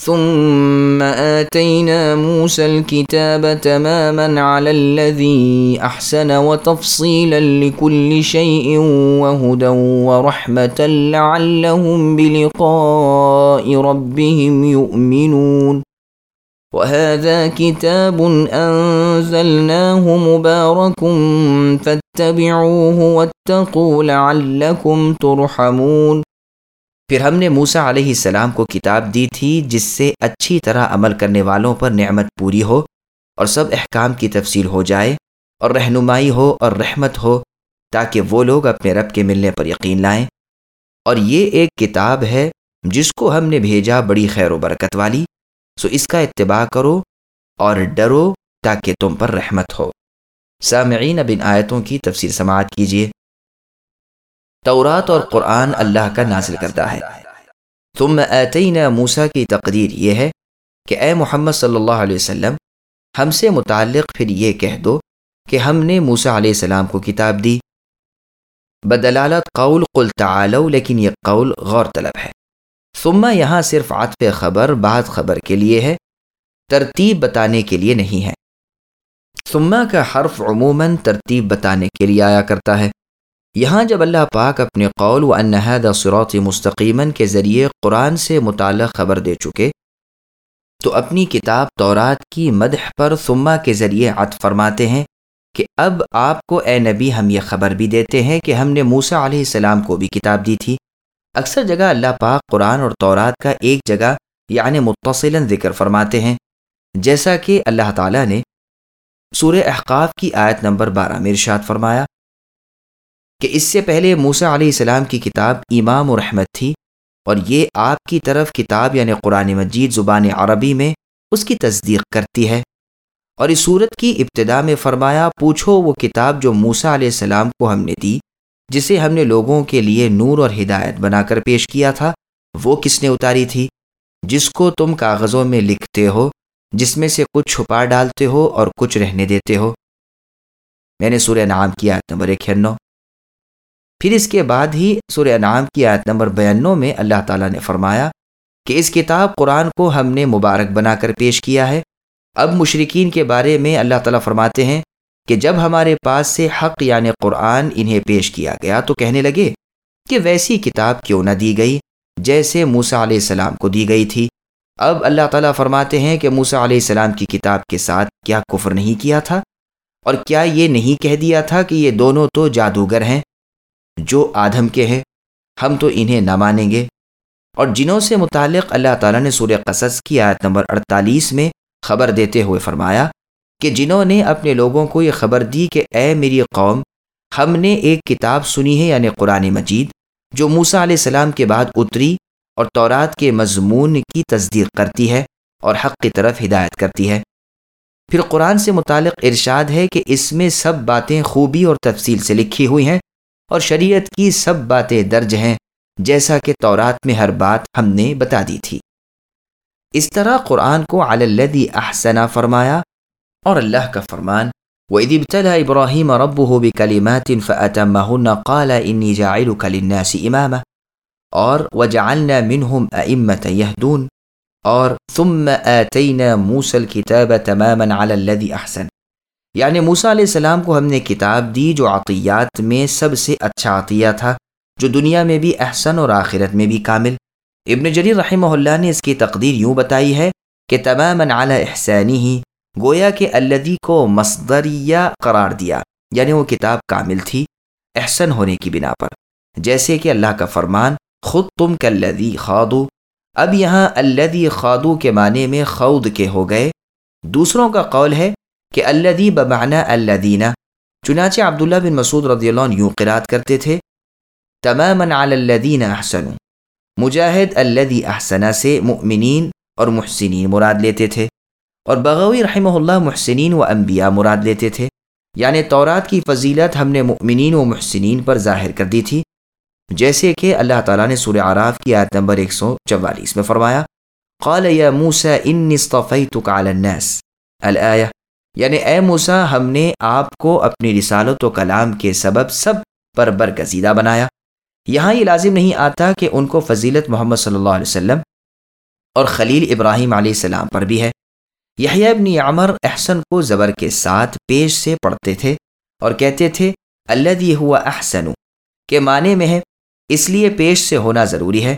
ثم آتينا موسى الكتاب تماما على الذي أحسن وتفصيلا لكل شيء وهدى ورحمة لعلهم بلقاء ربهم يؤمنون وهذا كتاب أنزلناه مبارك فاتبعوه واتقوا لعلكم ترحمون پھر ہم نے موسا علیہ السلام کو کتاب دی تھی جس سے اچھی طرح عمل کرنے والوں پر نعمت پوری ہو اور سب احکام کی تفصیل ہو جائے اور رہنمائی ہو اور رحمت ہو تاکہ وہ لوگ اپنے رب کے ملنے پر یقین لائیں۔ اور یہ ایک کتاب ہے جس کو ہم نے بھیجا بڑی خیر و برکت والی۔ سو اس کا اتباع کرو اور ڈرو تاکہ تم پر رحمت ہو۔ سامعین، اب ان آیتوں کی تفصیل سماعت کیجیے۔ تورات اور قرآن اللہ کا نازل کرتا ہے۔ ثم آتینا موسا کی تقدیر یہ ہے کہ اے محمد صلی اللہ علیہ وسلم، ہم سے متعلق پھر یہ کہہ دو کہ ہم نے موسا علیہ السلام کو کتاب دی۔ بدلالت قول قل تعالو لیکن یہ قول غور طلب ہے۔ ثم یہاں صرف عطف خبر بعض خبر کے لیے ہے، ترتیب بتانے کے لیے نہیں ہے۔ ثم کا حرف عموماً ترتیب بتانے کے لیے آیا کرتا ہے۔ یہاں جب اللہ پاک اپنے قول و انحد سروت مستقیمن کے ذریعے قرآن سے متعلق خبر دے چکے، تو اپنی کتاب تورات کی مدح پر ثمہ کے ذریعے عط فرماتے ہیں کہ اب آپ کو اے نبی ہم یہ خبر بھی دیتے ہیں کہ ہم نے موسا علیہ السلام کو بھی کتاب دی تھی۔ اکثر جگہ اللہ پاک قرآن اور تورات کا ایک جگہ یعنی متصلاً ذکر فرماتے ہیں، جیسا کہ اللہ تعالیٰ نے سورہ احقاف کی آیت نمبر بارہ میں ارشاد فرمایا۔ کہ اس سے پہلے موسا علیہ السلام کی کتاب امام و رحمت تھی اور یہ آپ کی طرف کتاب یعنی قرآن مجید زبان عربی میں اس کی تصدیق کرتی ہے اور اس صورت کی ابتدا میں فرمایا، پوچھو وہ کتاب جو موسا علیہ السلام کو ہم نے دی، جسے ہم نے لوگوں کے لیے نور اور ہدایت بنا کر پیش کیا تھا، وہ کس نے اتاری تھی؟ جس کو تم کاغذوں میں لکھتے ہو، جس میں سے کچھ چھپا ڈالتے ہو اور کچھ رہنے دیتے ہو۔ میں نے سورہ نام کی آیت نمبر اکیانو پھر اس کے بعد ہی سورہ نام کی آیت نمبر بیانوں میں اللہ تعالیٰ نے فرمایا کہ اس کتاب قرآن کو ہم نے مبارک بنا کر پیش کیا ہے۔ اب مشرقین کے بارے میں اللہ تعالیٰ فرماتے ہیں کہ جب ہمارے پاس سے حق یعنی قرآن انہیں پیش کیا گیا تو کہنے لگے کہ ویسی کتاب کیوں نہ دی گئی جیسے موسا علیہ السلام کو دی گئی تھی۔ اب اللہ تعالیٰ فرماتے ہیں کہ موسا علیہ السلام کی کتاب کے ساتھ کیا کفر نہیں کیا تھا اور کیا یہ نہیں کہہ دیا تھا کہ یہ دونوں تو جادوگر ہیں؟ جو آدم کے ہیں، ہم تو انہیں نہ مانیں گے۔ اور جنہوں سے متعلق اللہ تعالیٰ نے سورہ قصص کی آیت نمبر 48 میں خبر دیتے ہوئے فرمایا کہ جنہوں نے اپنے لوگوں کو یہ خبر دی کہ اے میری قوم، ہم نے ایک کتاب سنی ہے یعنی قرآن مجید، جو موسا علیہ السلام کے بعد اتری اور تورات کے مضمون کی تصدیق کرتی ہے اور حق کی طرف ہدایت کرتی ہے۔ پھر قرآن سے متعلق ارشاد ہے کہ اس میں سب باتیں خوبی اور تفصیل سے لکھی ہوئی ہیں اور شریعت کی سب باتیں درج ہیں جیسا کہ تورات میں ہر بات ہم نے بتا دی تھی اس طرح قرآن کو علی احسنا فرمایا اور اللہ کا فرمان وَإِذِ ابْتَلَى إِبْرَاهِيمَ رَبُّهُ بِكَلِمَاتٍ فَأَتَمَّهُنَّ قَالَ إِنِّي جَاعِلُكَ لِلنَّاسِ إِمَامًا اور وَجَعَلْنَا مِنْهُمْ أَئِمَّةً يَهْدُونَ اور ثُمَّ آتَيْنَا مُوسَى الْكِتَابَ تَمَامًا عَلَى الَّذِي أَحْسَنَ یعنی موسا علیہ السلام کو ہم نے کتاب دی جو عطیات میں سب سے اچھا عطیہ تھا، جو دنیا میں بھی احسن اور آخرت میں بھی کامل۔ ابن جریر رحمہ اللہ نے اس کی تقدیر یوں بتائی ہے کہ تمام اعلی احسانی ہی گویا کہ الدی کو مصدریہ قرار دیا یعنی وہ کتاب کامل تھی احسن ہونے کی بنا پر۔ جیسے کہ اللہ کا فرمان خود تم کلدی خادو۔ اب یہاں الدی خادو کے معنی میں خود کے ہو گئے۔ دوسروں کا قول ہے کہ اللہ بمعنی اللہ چنانچہ عبداللہ بن مسعود رضی اللہ عنہ یوں قرات کرتے تھے تمام علی الذین احسن مجاہد الذی احسنہ سے مؤمنین اور محسنین مراد لیتے تھے، اور بغوی رحمہ اللہ محسنین و انبیاء مراد لیتے تھے۔ یعنی تورات کی فضیلت ہم نے مؤمنین و محسنین پر ظاہر کر دی تھی، جیسے کہ اللہ تعالیٰ نے سورہ عراف کی آیت نمبر 144 میں فرمایا، قال یا موسیٰ انی اصطفیتک علی الناس۔ الآیہ یعنی اے موسا ہم نے آپ کو اپنی رسالت و کلام کے سبب سب پر برگزیدہ بنایا۔ یہاں یہ لازم نہیں آتا کہ ان کو فضیلت محمد صلی اللہ علیہ وسلم اور خلیل ابراہیم علیہ السلام پر بھی ہے۔ یحییٰ ابن عمر احسن کو زبر کے ساتھ پیش سے پڑھتے تھے اور کہتے تھے اللہ ہوا احسن، کے معنی میں ہے، اس لیے پیش سے ہونا ضروری ہے۔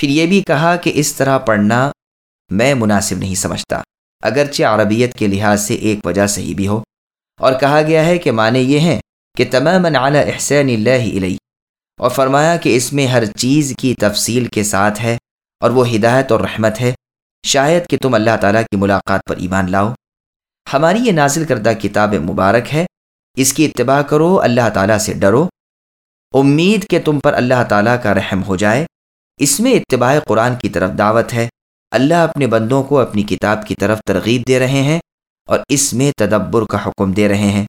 پھر یہ بھی کہا کہ اس طرح پڑھنا میں مناسب نہیں سمجھتا۔ اگرچہ عربیت کے لحاظ سے ایک وجہ صحیح بھی ہو۔ اور کہا گیا ہے کہ معنی یہ ہیں کہ تمام اعلیٰ احسین اللہ علیہ۔ اور فرمایا کہ اس میں ہر چیز کی تفصیل کے ساتھ ہے اور وہ ہدایت اور رحمت ہے۔ شاید کہ تم اللہ تعالیٰ کی ملاقات پر ایمان لاؤ۔ ہماری یہ نازل کردہ کتاب مبارک ہے۔ اس کی اتباع کرو، اللہ تعالیٰ سے ڈرو۔ امید کہ تم پر اللہ تعالیٰ کا رحم ہو جائے۔ اس میں اتباع قرآن کی طرف دعوت ہے۔ اللہ اپنے بندوں کو اپنی کتاب کی طرف ترغیب دے رہے ہیں اور اس میں تدبر کا حکم دے رہے ہیں۔